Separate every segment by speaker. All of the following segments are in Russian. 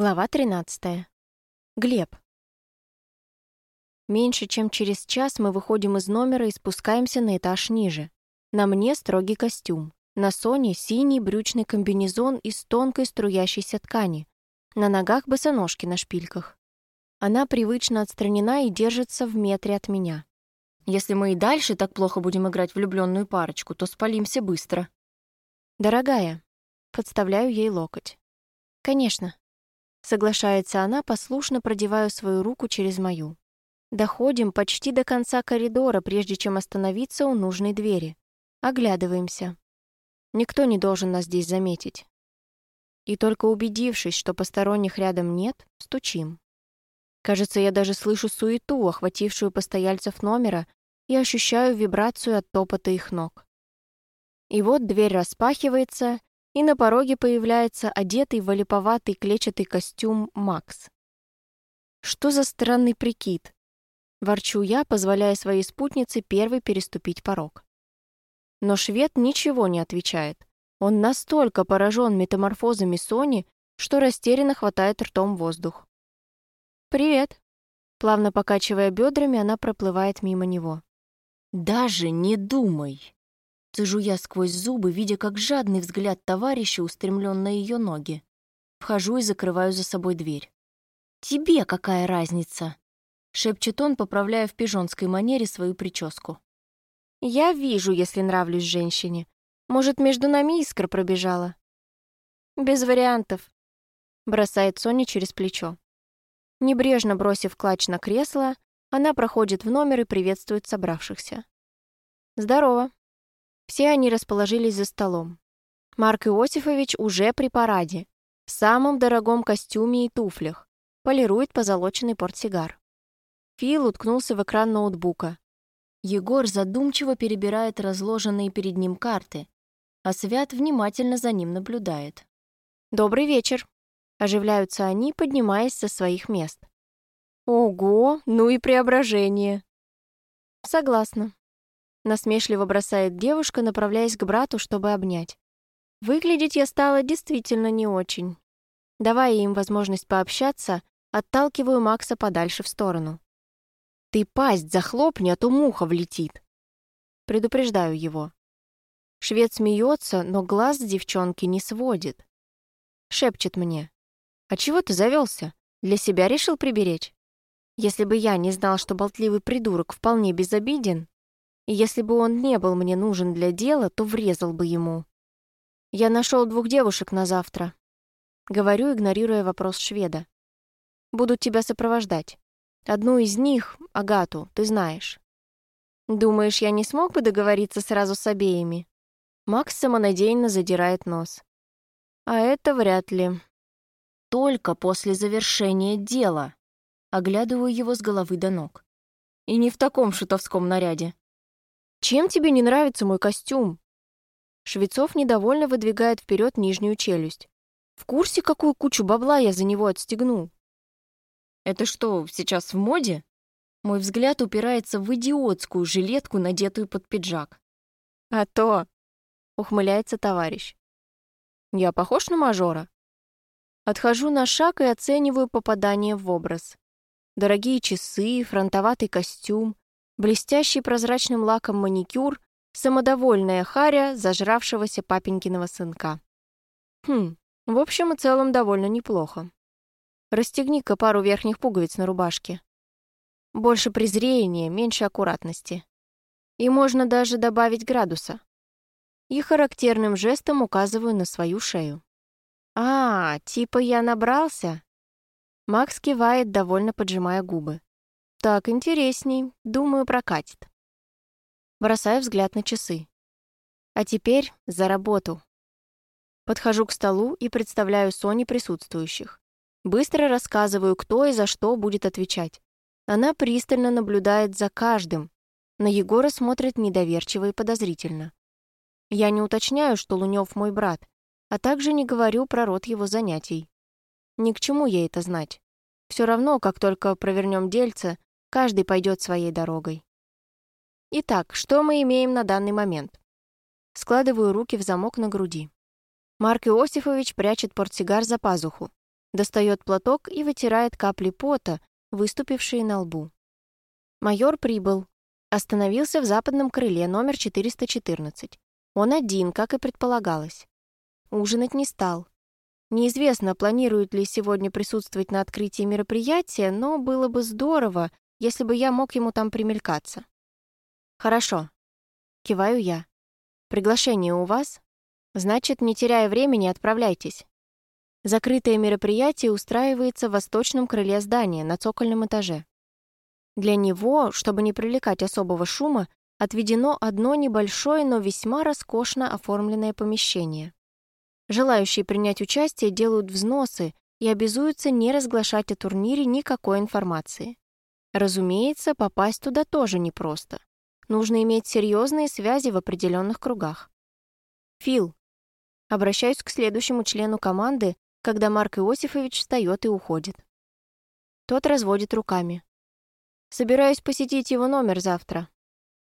Speaker 1: Глава 13. Глеб. Меньше чем через час мы выходим из номера и спускаемся на этаж ниже. На мне строгий костюм. На Соне синий брючный комбинезон из тонкой струящейся ткани. На ногах босоножки на шпильках. Она привычно отстранена и держится в метре от меня. Если мы и дальше так плохо будем играть влюбленную парочку, то спалимся быстро. Дорогая, подставляю ей локоть. Конечно. Соглашается она, послушно продевая свою руку через мою. Доходим почти до конца коридора, прежде чем остановиться у нужной двери. Оглядываемся. Никто не должен нас здесь заметить. И только убедившись, что посторонних рядом нет, стучим. Кажется, я даже слышу суету, охватившую постояльцев номера, и ощущаю вибрацию от топота их ног. И вот дверь распахивается, и на пороге появляется одетый в олиповатый клетчатый костюм Макс. «Что за странный прикид?» Ворчу я, позволяя своей спутнице первой переступить порог. Но швед ничего не отвечает. Он настолько поражен метаморфозами Сони, что растерянно хватает ртом воздух. «Привет!» Плавно покачивая бедрами, она проплывает мимо него.
Speaker 2: «Даже не думай!» Цежу я сквозь зубы, видя, как жадный взгляд товарища устремлен на ее ноги. Вхожу и закрываю за собой дверь. «Тебе какая разница?» — шепчет он, поправляя в пижонской манере свою прическу.
Speaker 1: «Я вижу, если нравлюсь женщине. Может, между нами искра пробежала?» «Без вариантов», — бросает Соня через плечо. Небрежно бросив клатч на кресло, она проходит в номер и приветствует собравшихся. «Здорово», все они расположились за столом. Марк Иосифович уже при параде, в самом дорогом костюме и туфлях, полирует позолоченный портсигар. Фил уткнулся в экран ноутбука.
Speaker 2: Егор задумчиво перебирает разложенные перед ним карты, а Свят внимательно за ним наблюдает.
Speaker 1: «Добрый вечер!» — оживляются они, поднимаясь со своих мест. «Ого, ну и преображение!» «Согласна», Насмешливо бросает девушка, направляясь к брату, чтобы обнять. Выглядеть я стала действительно не очень. Давая им возможность пообщаться, отталкиваю Макса подальше в сторону. «Ты пасть захлопни, а то муха влетит!» Предупреждаю его. Швед смеется, но глаз девчонки не сводит. Шепчет мне. «А чего ты завелся? Для себя решил приберечь? Если бы я не знал, что болтливый придурок вполне безобиден, и если бы он не был мне нужен для дела, то врезал бы ему. Я нашел двух девушек на завтра. Говорю, игнорируя вопрос шведа. Будут тебя сопровождать. Одну из них, Агату, ты знаешь. Думаешь, я не смог бы договориться сразу с обеими? Макс самонадеянно задирает нос. А это вряд ли.
Speaker 2: Только после завершения дела. Оглядываю его с головы до ног.
Speaker 1: И не в таком шутовском наряде. «Чем тебе не нравится мой костюм?» Швецов недовольно выдвигает вперед нижнюю челюсть. «В курсе, какую кучу бабла я за него отстегнул?»
Speaker 2: «Это что, сейчас в моде?» Мой взгляд упирается в идиотскую жилетку, надетую под пиджак.
Speaker 1: «А то!» — ухмыляется товарищ. «Я похож на мажора?» Отхожу на шаг и оцениваю попадание в образ. Дорогие часы, фронтоватый костюм, блестящий прозрачным лаком маникюр, самодовольная харя зажравшегося папенькиного сынка. Хм, в общем и целом довольно неплохо. Расстегни-ка пару верхних пуговиц на рубашке. Больше презрения, меньше аккуратности. И можно даже добавить градуса. И характерным жестом указываю на свою шею. «А, типа я набрался?» Макс кивает, довольно поджимая губы. Так, интересней. Думаю, прокатит. Бросаю взгляд на часы. А теперь за работу. Подхожу к столу и представляю Соне присутствующих. Быстро рассказываю, кто и за что будет отвечать. Она пристально наблюдает за каждым. На Егора смотрит недоверчиво и подозрительно. Я не уточняю, что Лунёв мой брат, а также не говорю про род его занятий. Ни к чему ей это знать. Все равно, как только провернем дельце, Каждый пойдет своей дорогой. Итак, что мы имеем на данный момент? Складываю руки в замок на груди. Марк Иосифович прячет портсигар за пазуху. Достает платок и вытирает капли пота, выступившие на лбу. Майор прибыл. Остановился в западном крыле номер 414. Он один, как и предполагалось. Ужинать не стал. Неизвестно, планирует ли сегодня присутствовать на открытии мероприятия, но было бы здорово, если бы я мог ему там примелькаться. «Хорошо», — киваю я. «Приглашение у вас? Значит, не теряя времени, отправляйтесь». Закрытое мероприятие устраивается в восточном крыле здания на цокольном этаже. Для него, чтобы не привлекать особого шума, отведено одно небольшое, но весьма роскошно оформленное помещение. Желающие принять участие делают взносы и обязуются не разглашать о турнире никакой информации. Разумеется, попасть туда тоже непросто. Нужно иметь серьезные связи в определенных кругах. Фил. Обращаюсь к следующему члену команды, когда Марк Иосифович встает и уходит. Тот разводит руками. «Собираюсь посетить его номер завтра.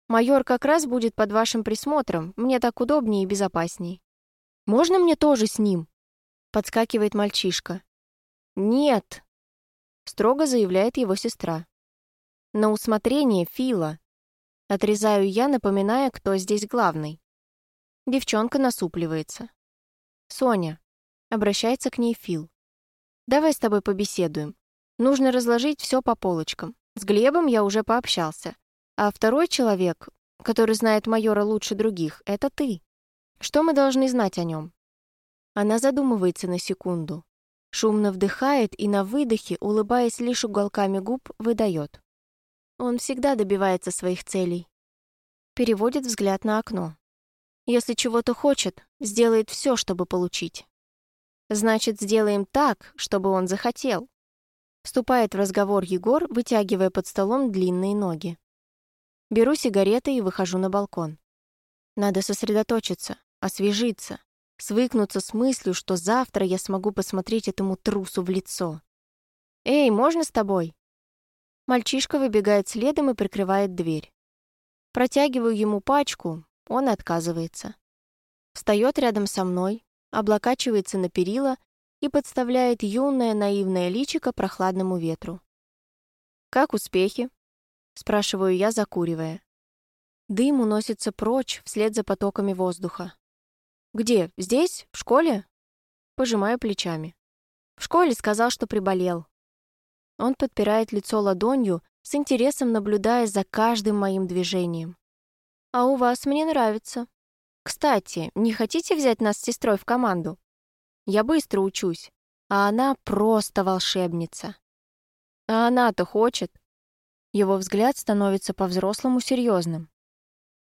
Speaker 1: Майор как раз будет под вашим присмотром, мне так удобнее и безопасней». «Можно мне тоже с ним?» Подскакивает мальчишка. «Нет», — строго заявляет его сестра. «На усмотрение Фила». Отрезаю я, напоминая, кто здесь главный. Девчонка насупливается. «Соня, Обращается к ней Фил. «Давай с тобой побеседуем. Нужно разложить все по полочкам. С Глебом я уже пообщался. А второй человек, который знает майора лучше других, это ты. Что мы должны знать о нем?» Она задумывается на секунду. Шумно вдыхает и на выдохе, улыбаясь лишь уголками губ, выдает. Он всегда добивается своих целей. Переводит взгляд на окно. Если чего-то хочет, сделает все, чтобы получить. Значит, сделаем так, чтобы он захотел. Вступает в разговор Егор, вытягивая под столом длинные ноги. Беру сигареты и выхожу на балкон. Надо сосредоточиться, освежиться, свыкнуться с мыслью, что завтра я смогу посмотреть этому трусу в лицо. «Эй, можно с тобой?» Мальчишка выбегает следом и прикрывает дверь. Протягиваю ему пачку, он отказывается. Встает рядом со мной, облокачивается на перила и подставляет юное наивное личико прохладному ветру. «Как успехи?» — спрашиваю я, закуривая. Дым уносится прочь вслед за потоками воздуха. «Где? Здесь? В школе?» Пожимаю плечами. «В школе сказал, что приболел». Он подпирает лицо ладонью, с интересом наблюдая за каждым моим движением. «А у вас мне нравится», кстати, не хотите взять нас с сестрой в команду? Я быстро учусь, а она просто волшебница. А она-то хочет. Его взгляд становится по-взрослому серьезным.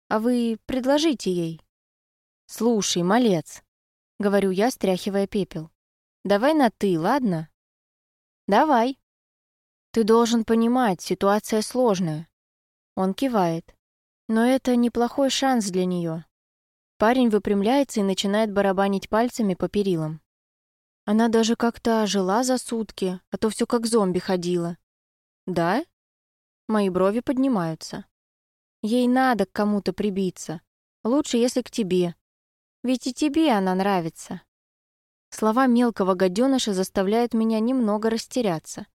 Speaker 1: А вы предложите ей. Слушай, малец, говорю я, стряхивая пепел. Давай на «ты», ладно? Давай. Ты должен понимать, ситуация сложная. Он кивает. Но это неплохой шанс для нее. Парень выпрямляется и начинает барабанить пальцами по перилам. Она даже как-то ожила за сутки, а то все как зомби ходила. Да? Мои брови поднимаются. Ей надо к кому-то прибиться. Лучше, если к тебе. Ведь и тебе она нравится. Слова мелкого гаденыша заставляют меня немного растеряться.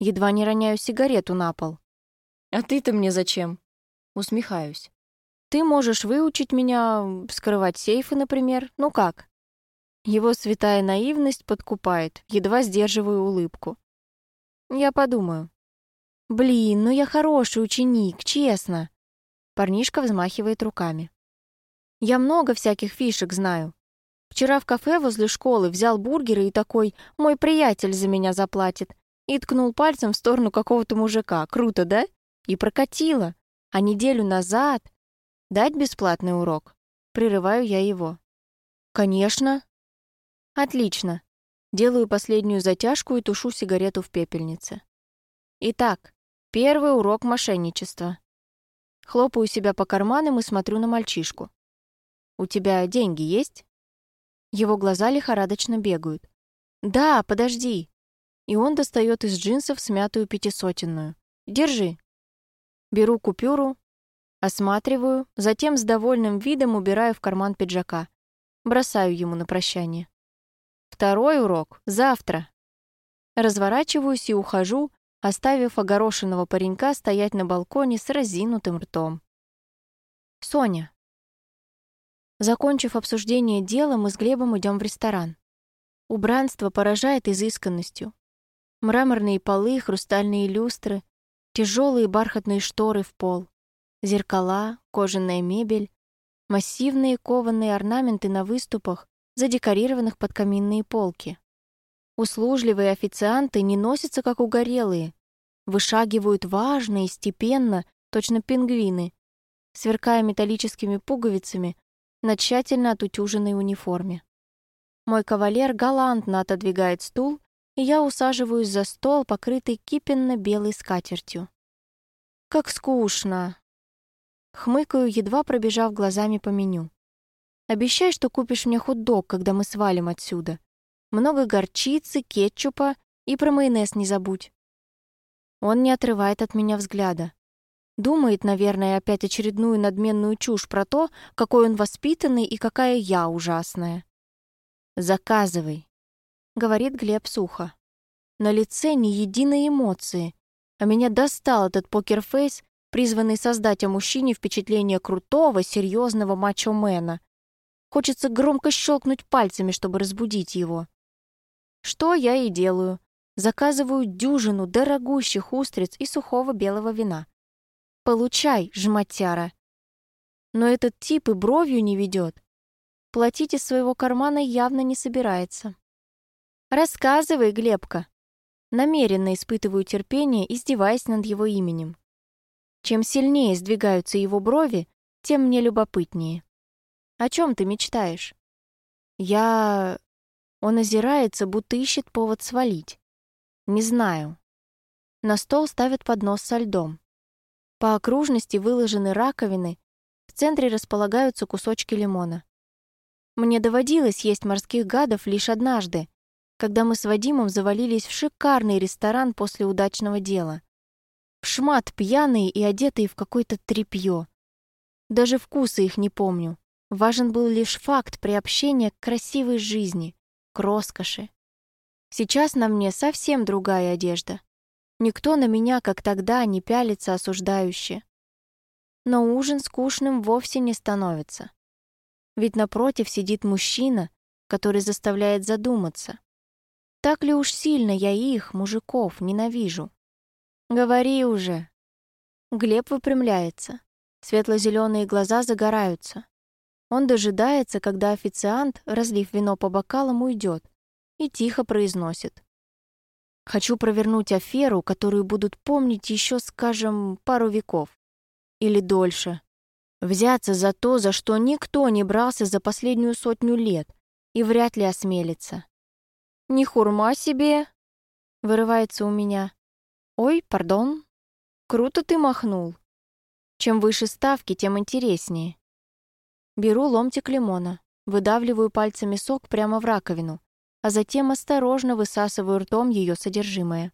Speaker 1: Едва не роняю сигарету на пол. «А ты-то мне зачем?» Усмехаюсь. Ты можешь выучить меня вскрывать сейфы, например. Ну как?» Его святая наивность подкупает, едва сдерживаю улыбку. Я подумаю. «Блин, ну я хороший ученик, честно!» Парнишка взмахивает руками. «Я много всяких фишек знаю. Вчера в кафе возле школы взял бургеры и такой «мой приятель за меня заплатит» и ткнул пальцем в сторону какого-то мужика. Круто, да? И прокатило. А неделю назад Дать бесплатный урок? Прерываю я его. Конечно. Отлично. Делаю последнюю затяжку и тушу сигарету в пепельнице. Итак, первый урок мошенничества. Хлопаю себя по карманам и смотрю на мальчишку. «У тебя деньги есть?» Его глаза лихорадочно бегают. «Да, подожди!» И он достает из джинсов смятую пятисотенную. «Держи!» Беру купюру, Осматриваю, затем с довольным видом убираю в карман пиджака. Бросаю ему на прощание. Второй урок — завтра. Разворачиваюсь и ухожу, оставив огорошенного паренька стоять на балконе с разинутым ртом. Соня. Закончив обсуждение дела, мы с Глебом идем в ресторан. Убранство поражает изысканностью. Мраморные полы, хрустальные люстры, тяжелые бархатные шторы в пол, зеркала, кожаная мебель, массивные кованые орнаменты на выступах, задекорированных под каминные полки. Услужливые официанты не носятся как угорелые, вышагивают важно и степенно, точно пингвины, сверкая металлическими пуговицами на тщательно отутюженной униформе. Мой кавалер галантно отодвигает стул я усаживаюсь за стол, покрытый кипенно-белой скатертью. Как скучно. Хмыкаю, едва пробежав глазами по меню. Обещай, что купишь мне хот-дог, когда мы свалим отсюда. Много горчицы, кетчупа и про майонез не забудь. Он не отрывает от меня взгляда. Думает, наверное, опять очередную надменную чушь про то, какой он воспитанный и какая я ужасная. «Заказывай», — говорит Глеб сухо. На лице ни единой эмоции, а меня достал этот покерфейс, призванный создать о мужчине впечатление крутого, серьезного мачо-мена. Хочется громко щелкнуть пальцами, чтобы разбудить его. Что я и делаю. Заказываю дюжину дорогущих устриц и сухого белого вина. Получай, жматяра. Но этот тип и бровью не ведет. Платить из своего кармана явно не собирается. «Рассказывай, Глебка!» Намеренно испытываю терпение, издеваясь над его именем. Чем сильнее сдвигаются его брови, тем мне любопытнее. «О чем ты мечтаешь?» «Я...» Он озирается, будто ищет повод свалить. «Не знаю». На стол ставят поднос со льдом. По окружности выложены раковины, в центре располагаются кусочки лимона. Мне доводилось есть морских гадов лишь однажды, когда мы с Вадимом завалились в шикарный ресторан после удачного дела. В шмат пьяные и одетые в какое-то тряпье. Даже вкусы их не помню. Важен был лишь факт приобщения к красивой жизни, к роскоши. Сейчас на мне совсем другая одежда. Никто на меня, как тогда, не пялится осуждающе. Но ужин скучным вовсе не становится. Ведь напротив сидит мужчина, который заставляет задуматься. Так ли уж сильно я их, мужиков, ненавижу? Говори уже. Глеб выпрямляется. Светло-зеленые глаза загораются. Он дожидается, когда официант, разлив вино по бокалам, уйдет, и тихо произносит. «Хочу провернуть аферу, которую будут помнить еще, скажем, пару веков. Или дольше. Взяться за то, за что никто не брался за последнюю сотню лет и вряд ли осмелится. «Не хурма себе!» — вырывается у меня. «Ой, пардон. Круто ты махнул. Чем выше ставки, тем интереснее». Беру ломтик лимона, выдавливаю пальцами сок прямо в раковину, а затем осторожно высасываю ртом ее содержимое.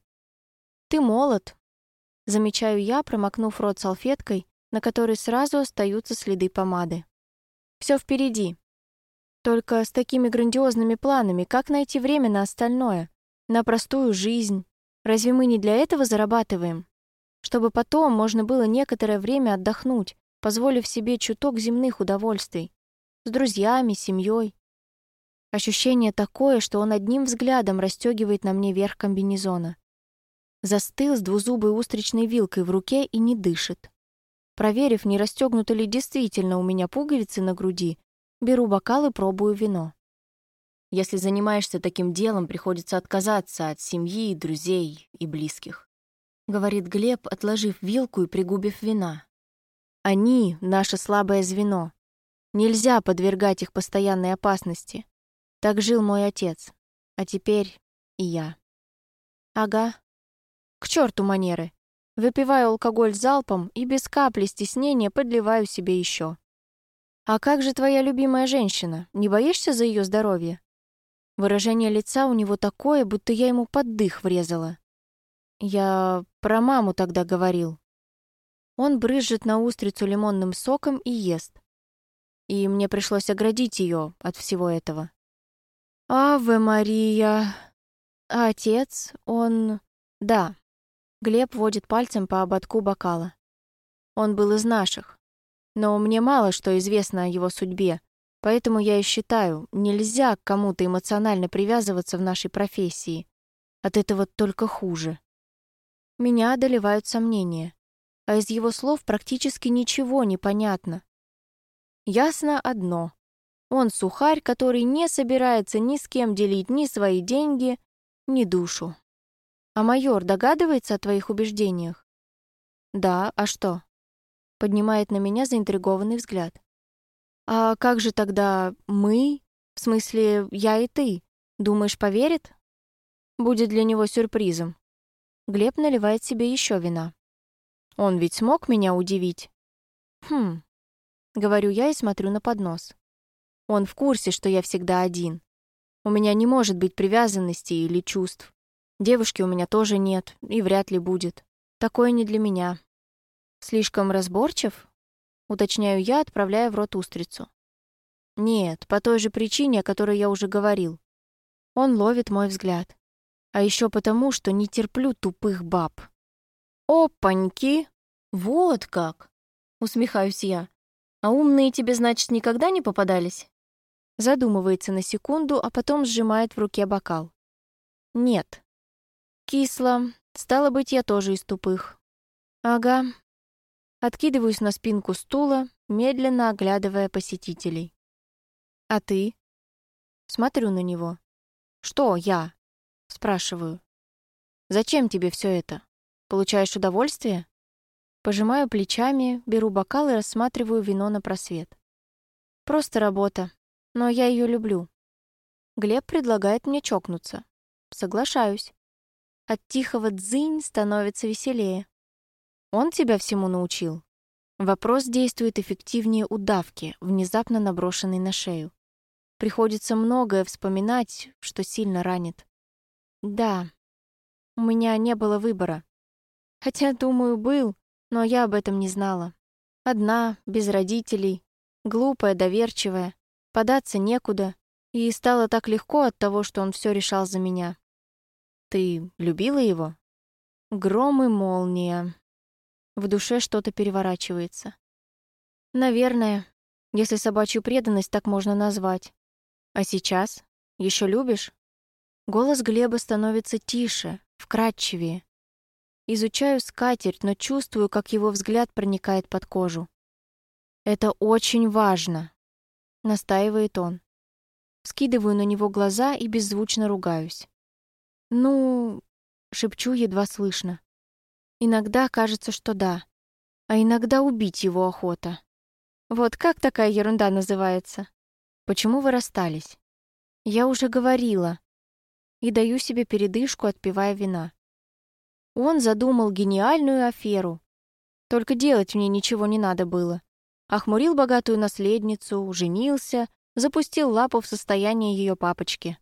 Speaker 1: «Ты молод», — замечаю я, промокнув рот салфеткой, на которой сразу остаются следы помады. Все впереди. Только с такими грандиозными планами, как найти время на остальное? На простую жизнь? Разве мы не для этого зарабатываем? Чтобы потом можно было некоторое время отдохнуть, позволив себе чуток земных удовольствий. С друзьями, семьей. Ощущение такое, что он одним взглядом расстегивает на мне верх комбинезона. Застыл с двузубой устричной вилкой в руке и не дышит. Проверив, не расстегнуты ли действительно у меня пуговицы на груди, Беру бокал и пробую вино. Если занимаешься таким делом, приходится отказаться от семьи, друзей и близких. Говорит Глеб, отложив вилку и пригубив вина. Они — наше слабое звено. Нельзя подвергать их постоянной опасности. Так жил мой отец. А теперь и я. Ага. К черту манеры. Выпиваю алкоголь залпом и без капли стеснения подливаю себе еще. «А как же твоя любимая женщина? Не боишься за ее здоровье?» Выражение лица у него такое, будто я ему под дых врезала. Я про маму тогда говорил. Он брызжет на устрицу лимонным соком и ест. И мне пришлось оградить ее от всего этого. «Аве Мария!» А отец, он... Да. Глеб водит пальцем по ободку бокала. Он был из наших. Но мне мало что известно о его судьбе, поэтому я и считаю, нельзя к кому-то эмоционально привязываться в нашей профессии. От этого только хуже. Меня одолевают сомнения, а из его слов практически ничего не понятно. Ясно одно. Он сухарь, который не собирается ни с кем делить ни свои деньги, ни душу. А майор догадывается о твоих убеждениях? Да, а что? Поднимает на меня заинтригованный взгляд. А как же тогда мы? В смысле, я и ты? Думаешь, поверит? Будет для него сюрпризом. Глеб наливает себе еще вина. Он ведь смог меня удивить. Хм. Говорю я и смотрю на поднос. Он в курсе, что я всегда один. У меня не может быть привязанности или чувств. Девушки у меня тоже нет и вряд ли будет. Такое не для меня. Слишком разборчив? Уточняю я, отправляя в рот устрицу. Нет, по той же причине, о которой я уже говорил. Он ловит мой взгляд. А еще потому, что не терплю тупых баб. «Опаньки! Вот как!» — усмехаюсь я. «А умные тебе, значит, никогда не попадались?» Задумывается на секунду, а потом сжимает в руке бокал. «Нет». «Кисло. Стало быть, я тоже из тупых». «Ага». Откидываюсь на спинку стула, медленно оглядывая посетителей. «А ты?» Смотрю на него. «Что я?» Спрашиваю. «Зачем тебе все это? Получаешь удовольствие?» Пожимаю плечами, беру бокал и рассматриваю вино на просвет. «Просто работа. Но я ее люблю. Глеб предлагает мне чокнуться. Соглашаюсь. От тихого дзынь становится веселее. Он тебя всему научил? Вопрос действует эффективнее удавки, внезапно наброшенной на шею. Приходится многое вспоминать, что сильно ранит. Да, у меня не было выбора. Хотя, думаю, был, но я об этом не знала. Одна, без родителей, глупая, доверчивая, податься некуда, и стало так легко от того, что он все решал за меня. Ты любила его? Гром и молния. В душе что-то переворачивается. Наверное, если собачью преданность так можно назвать. А сейчас? Еще любишь? Голос Глеба становится тише, вкрадчивее. Изучаю скатерть, но чувствую, как его взгляд проникает под кожу. Это очень важно, настаивает он. Скидываю на него глаза и беззвучно ругаюсь. Ну, шепчу едва слышно. Иногда кажется, что да, а иногда убить его охота. Вот как такая ерунда называется? Почему вы расстались? Я уже говорила, и даю себе передышку, отпивая вина. Он задумал гениальную аферу. Только делать мне ничего не надо было. Охмурил богатую наследницу, женился, запустил лапу в состояние ее папочки.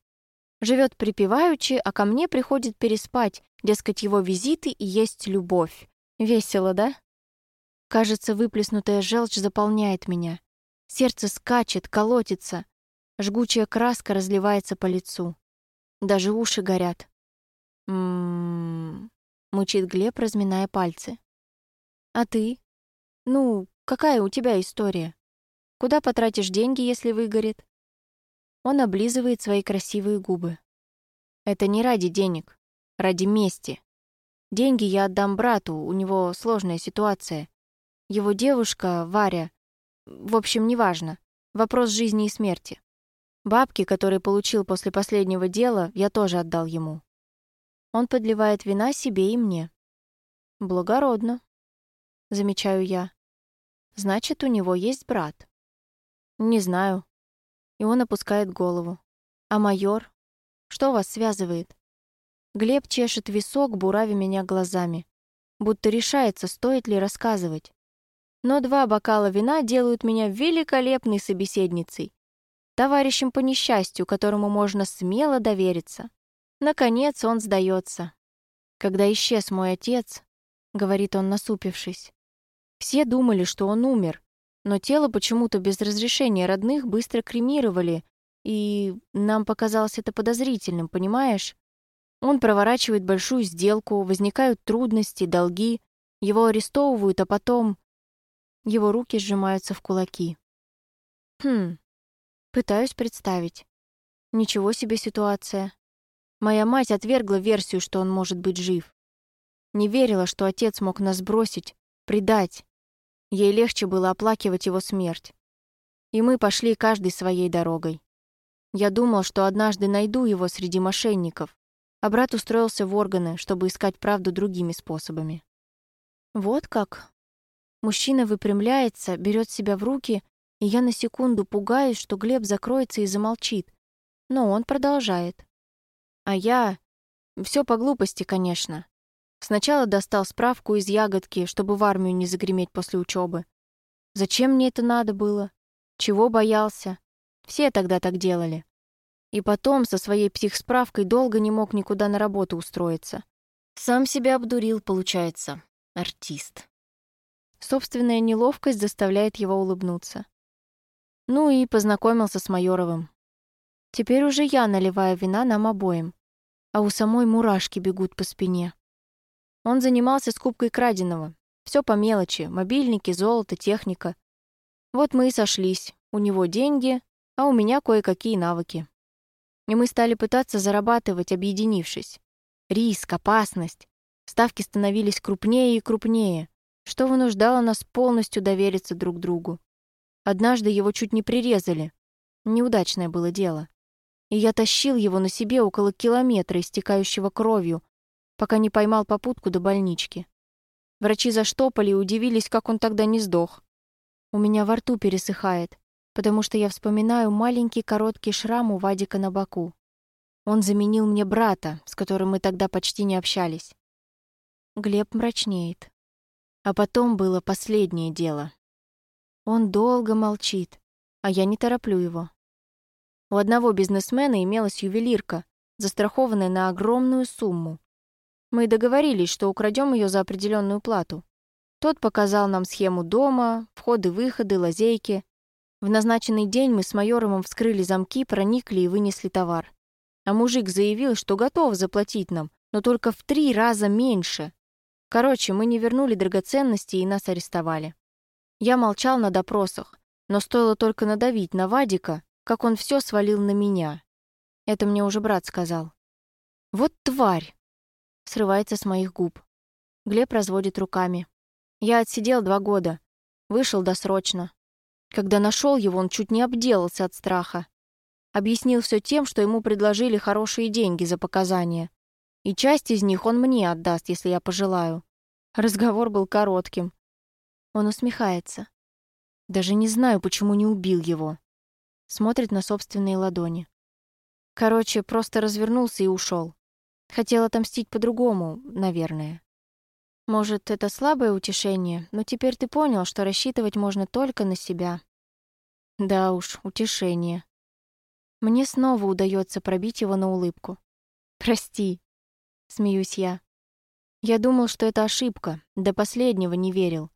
Speaker 1: Живет припеваючи, а ко мне приходит переспать, дескать, его визиты и есть любовь. Весело, да? Кажется, выплеснутая желчь заполняет меня. Сердце скачет, колотится. Жгучая краска разливается по лицу. Даже уши горят. «М-м-м», мучит Глеб, разминая пальцы. «А ты? Ну, какая у тебя история? Куда потратишь деньги, если выгорит?» Он облизывает свои красивые губы. «Это не ради денег, ради мести. Деньги я отдам брату, у него сложная ситуация. Его девушка, Варя... В общем, неважно. Вопрос жизни и смерти. Бабки, которые получил после последнего дела, я тоже отдал ему. Он подливает вина себе и мне. Благородно, замечаю я. Значит, у него есть брат. Не знаю. И он опускает голову. А майор? Что вас связывает? Глеб чешет висок, бурави меня глазами. Будто решается, стоит ли рассказывать. Но два бокала вина делают меня великолепной собеседницей товарищем по несчастью, которому можно смело довериться. Наконец он сдается. Когда исчез мой отец, говорит он, насупившись, все думали, что он умер, но тело почему-то без разрешения родных быстро кремировали, и нам показалось это подозрительным, понимаешь? Он проворачивает большую сделку, возникают трудности, долги, его арестовывают, а потом... Его руки сжимаются в кулаки. Хм, пытаюсь представить. Ничего себе ситуация. Моя мать отвергла версию, что он может быть жив. Не верила, что отец мог нас бросить, предать. Ей легче было оплакивать его смерть. И мы пошли каждый своей дорогой. Я думал, что однажды найду его среди мошенников, а брат устроился в органы, чтобы искать правду другими способами. Вот как. Мужчина выпрямляется, берет себя в руки, и я на секунду пугаюсь, что Глеб закроется и замолчит. Но он продолжает. А я... Все по глупости, конечно. Сначала достал справку из ягодки, чтобы в армию не загреметь после учебы. Зачем мне это надо было? Чего боялся? Все тогда так делали. И потом со своей психсправкой долго не мог никуда на работу устроиться. Сам себя обдурил, получается. Артист. Собственная неловкость заставляет его улыбнуться. Ну и познакомился с Майоровым. Теперь уже я наливаю вина нам обоим, а у самой мурашки бегут по спине. Он занимался скупкой краденого. Все по мелочи, мобильники, золото, техника. Вот мы и сошлись. У него деньги, а у меня кое-какие навыки. И мы стали пытаться зарабатывать, объединившись. Риск, опасность. Ставки становились крупнее и крупнее, что вынуждало нас полностью довериться друг другу. Однажды его чуть не прирезали. Неудачное было дело. И я тащил его на себе около километра, истекающего кровью, пока не поймал попутку до больнички. Врачи заштопали и удивились, как он тогда не сдох. У меня во рту пересыхает потому что я вспоминаю маленький короткий шрам у Вадика на боку. Он заменил мне брата, с которым мы тогда почти не общались. Глеб мрачнеет. А потом было последнее дело. Он долго молчит, а я не тороплю его. У одного бизнесмена имелась ювелирка, застрахованная на огромную сумму. Мы договорились, что украдем ее за определенную плату. Тот показал нам схему дома, входы-выходы, лазейки. В назначенный день мы с майором вскрыли замки, проникли и вынесли товар. А мужик заявил, что готов заплатить нам, но только в три раза меньше. Короче, мы не вернули драгоценности и нас арестовали. Я молчал на допросах, но стоило только надавить на Вадика, как он все свалил на меня. Это мне уже брат сказал. «Вот тварь!» Срывается с моих губ. Глеб разводит руками. Я отсидел два года. Вышел досрочно. Когда нашел его, он чуть не обделался от страха. Объяснил все тем, что ему предложили хорошие деньги за показания. И часть из них он мне отдаст, если я пожелаю. Разговор был коротким. Он усмехается. Даже не знаю, почему не убил его. Смотрит на собственные ладони. Короче, просто развернулся и ушел. Хотел отомстить по-другому, наверное. Может, это слабое утешение, но теперь ты понял, что рассчитывать можно только на себя. Да уж, утешение. Мне снова удается пробить его на улыбку. «Прости», — смеюсь я. Я думал, что это ошибка, до последнего не верил.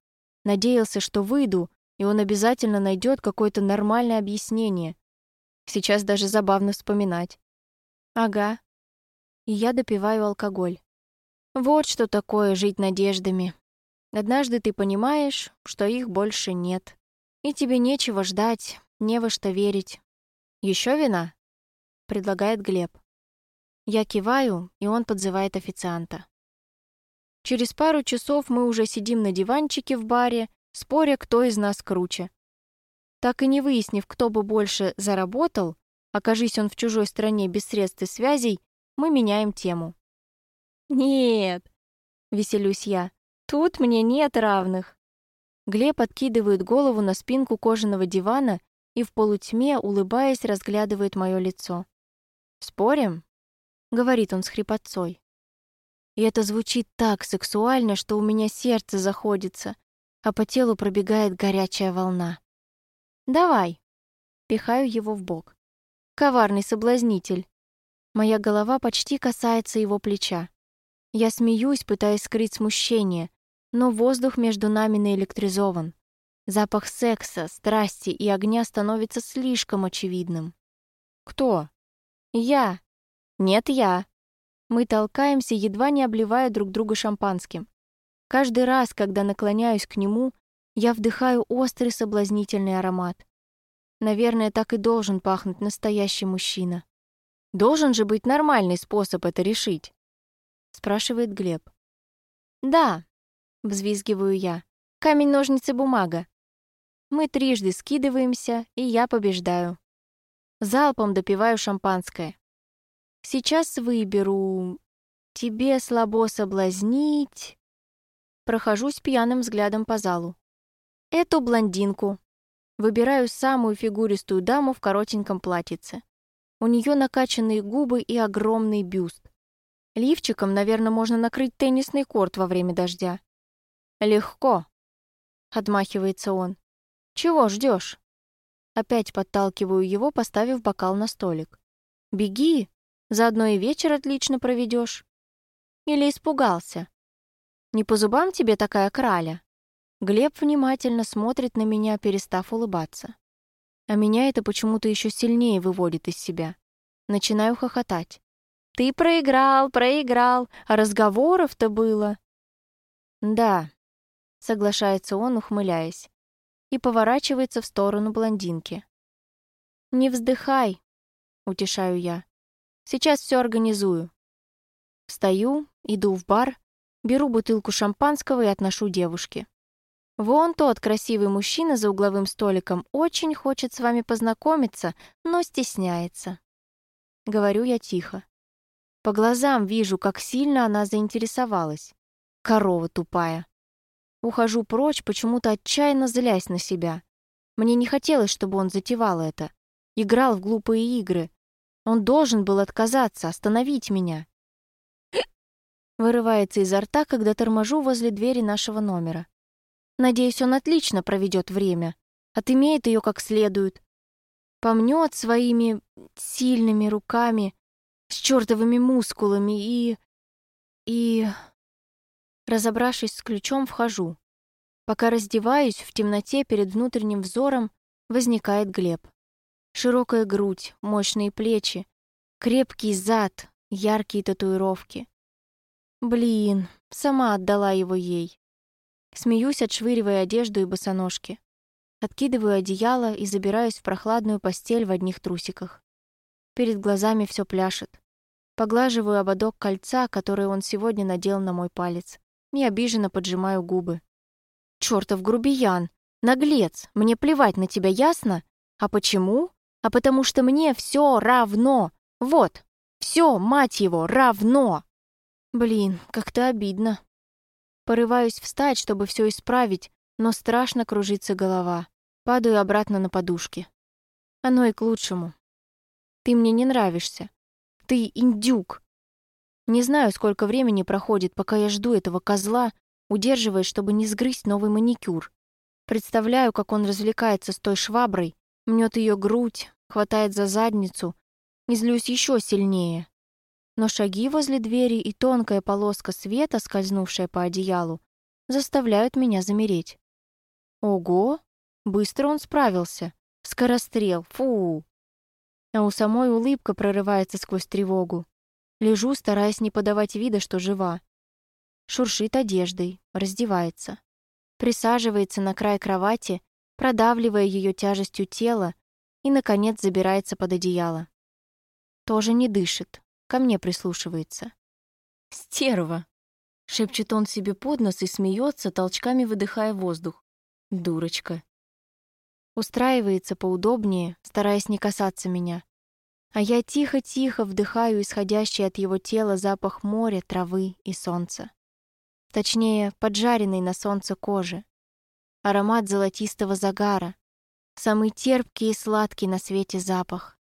Speaker 1: Надеялся, что выйду, и он обязательно найдет какое-то нормальное объяснение. Сейчас даже забавно вспоминать. Ага. И я допиваю алкоголь. Вот что такое жить надеждами. Однажды ты понимаешь, что их больше нет. И тебе нечего ждать, не во что верить. Еще вина?» — предлагает Глеб. Я киваю, и он подзывает официанта. Через пару часов мы уже сидим на диванчике в баре, споря, кто из нас круче. Так и не выяснив, кто бы больше заработал, окажись он в чужой стране без средств и связей, мы меняем тему. «Нет», — веселюсь я, — «тут мне нет равных». Глеб откидывает голову на спинку кожаного дивана и в полутьме, улыбаясь, разглядывает мое лицо. «Спорим?» — говорит он с хрипотцой. И это звучит так сексуально, что у меня сердце заходится, а по телу пробегает горячая волна. «Давай!» — пихаю его в бок. Коварный соблазнитель. Моя голова почти касается его плеча. Я смеюсь, пытаясь скрыть смущение, но воздух между нами наэлектризован. Запах секса, страсти и огня становится слишком очевидным. Кто? Я. Нет, я. Мы толкаемся, едва не обливая друг друга шампанским. Каждый раз, когда наклоняюсь к нему, я вдыхаю острый соблазнительный аромат. Наверное, так и должен пахнуть настоящий мужчина. Должен же быть нормальный способ это решить, спрашивает Глеб. Да, взвизгиваю я. Камень, ножницы, бумага. Мы трижды скидываемся, и я побеждаю. Залпом допиваю шампанское. Сейчас выберу... Тебе слабо соблазнить... Прохожусь пьяным взглядом по залу. Эту блондинку. Выбираю самую фигуристую даму в коротеньком платьице. У нее накачанные губы и огромный бюст. Лифчиком, наверное, можно накрыть теннисный корт во время дождя. Легко, отмахивается он. Чего ждешь? Опять подталкиваю его, поставив бокал на столик. Беги, заодно и вечер отлично проведешь. Или испугался? Не по зубам тебе такая краля? Глеб внимательно смотрит на меня, перестав улыбаться. А меня это почему-то еще сильнее выводит из себя. Начинаю хохотать. «Ты проиграл, проиграл, а разговоров-то было». «Да», — соглашается он, ухмыляясь, и поворачивается в сторону блондинки. «Не вздыхай», — утешаю я. «Сейчас все организую». Встаю, иду в бар, беру бутылку шампанского и отношу девушке. Вон тот красивый мужчина за угловым столиком очень хочет с вами познакомиться, но стесняется. Говорю я тихо. По глазам вижу, как сильно она заинтересовалась. Корова тупая. Ухожу прочь, почему-то отчаянно злясь на себя. Мне не хотелось, чтобы он затевал это. Играл в глупые игры. Он должен был отказаться, остановить меня. Вырывается изо рта, когда торможу возле двери нашего номера. Надеюсь, он отлично проведет время, отымеет ее как следует, помнет своими сильными руками, с чертовыми мускулами и... и... Разобравшись с ключом, вхожу. Пока раздеваюсь, в темноте перед внутренним взором возникает Глеб. Широкая грудь, мощные плечи, крепкий зад, яркие татуировки. Блин, сама отдала его ей. Смеюсь, отшвыривая одежду и босоножки. Откидываю одеяло и забираюсь в прохладную постель в одних трусиках. Перед глазами все пляшет. Поглаживаю ободок кольца, которое он сегодня надел на мой палец. И обиженно поджимаю губы. Чёртов грубиян! Наглец! Мне плевать на тебя, ясно? А почему? А потому что мне все равно! Вот! Все, мать его, равно! Блин, как-то обидно. Порываюсь встать, чтобы все исправить, но страшно кружится голова. Падаю обратно на подушки. Оно и к лучшему. Ты мне не нравишься. Ты индюк. Не знаю, сколько времени проходит, пока я жду этого козла, удерживаясь, чтобы не сгрызть новый маникюр. Представляю, как он развлекается с той шваброй, мнет ее грудь, хватает за задницу, и злюсь еще сильнее но шаги возле двери и тонкая полоска света, скользнувшая по одеялу, заставляют меня замереть. Ого, быстро он справился. Скорострел, фу. А у самой улыбка прорывается сквозь тревогу. Лежу, стараясь не подавать вида, что жива. Шуршит одеждой, раздевается. Присаживается на край кровати, продавливая ее тяжестью тела, и, наконец, забирается под одеяло. Тоже не дышит, ко мне прислушивается. «Стерва!» — шепчет он себе под нос и смеется, толчками выдыхая воздух. «Дурочка!» Устраивается поудобнее, стараясь не касаться меня. А я тихо-тихо вдыхаю исходящий от его тела запах моря, травы и солнца. Точнее, поджаренной на солнце кожи. Аромат золотистого загара. Самый терпкий и сладкий на свете запах.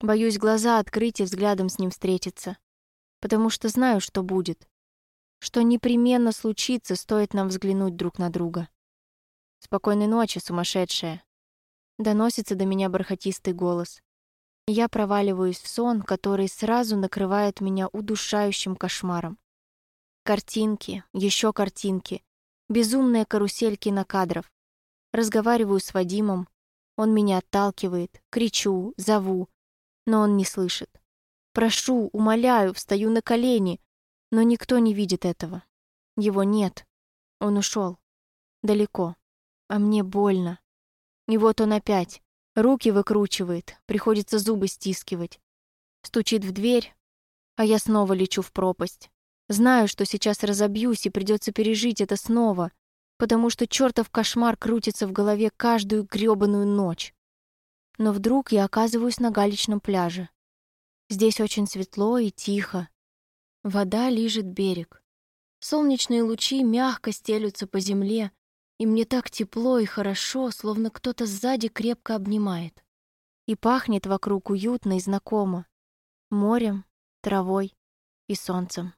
Speaker 1: Боюсь глаза открыть и взглядом с ним встретиться. Потому что знаю, что будет. Что непременно случится, стоит нам взглянуть друг на друга. «Спокойной ночи, сумасшедшая!» Доносится до меня бархатистый голос. Я проваливаюсь в сон, который сразу накрывает меня удушающим кошмаром. Картинки, еще картинки, безумная карусель кинокадров. Разговариваю с Вадимом, он меня отталкивает, кричу, зову, но он не слышит. Прошу, умоляю, встаю на колени, но никто не видит этого. Его нет. Он ушел. Далеко. А мне больно. И вот он опять. Руки выкручивает, приходится зубы стискивать. Стучит в дверь, а я снова лечу в пропасть. Знаю, что сейчас разобьюсь и придется пережить это снова, потому что чертов кошмар крутится в голове каждую грёбаную ночь. Но вдруг я оказываюсь на галечном пляже. Здесь очень светло и тихо. Вода лижет берег. Солнечные лучи мягко стелются по земле, и мне так тепло и хорошо, словно кто-то сзади крепко обнимает. И пахнет вокруг уютно и знакомо. Морем, травой и солнцем.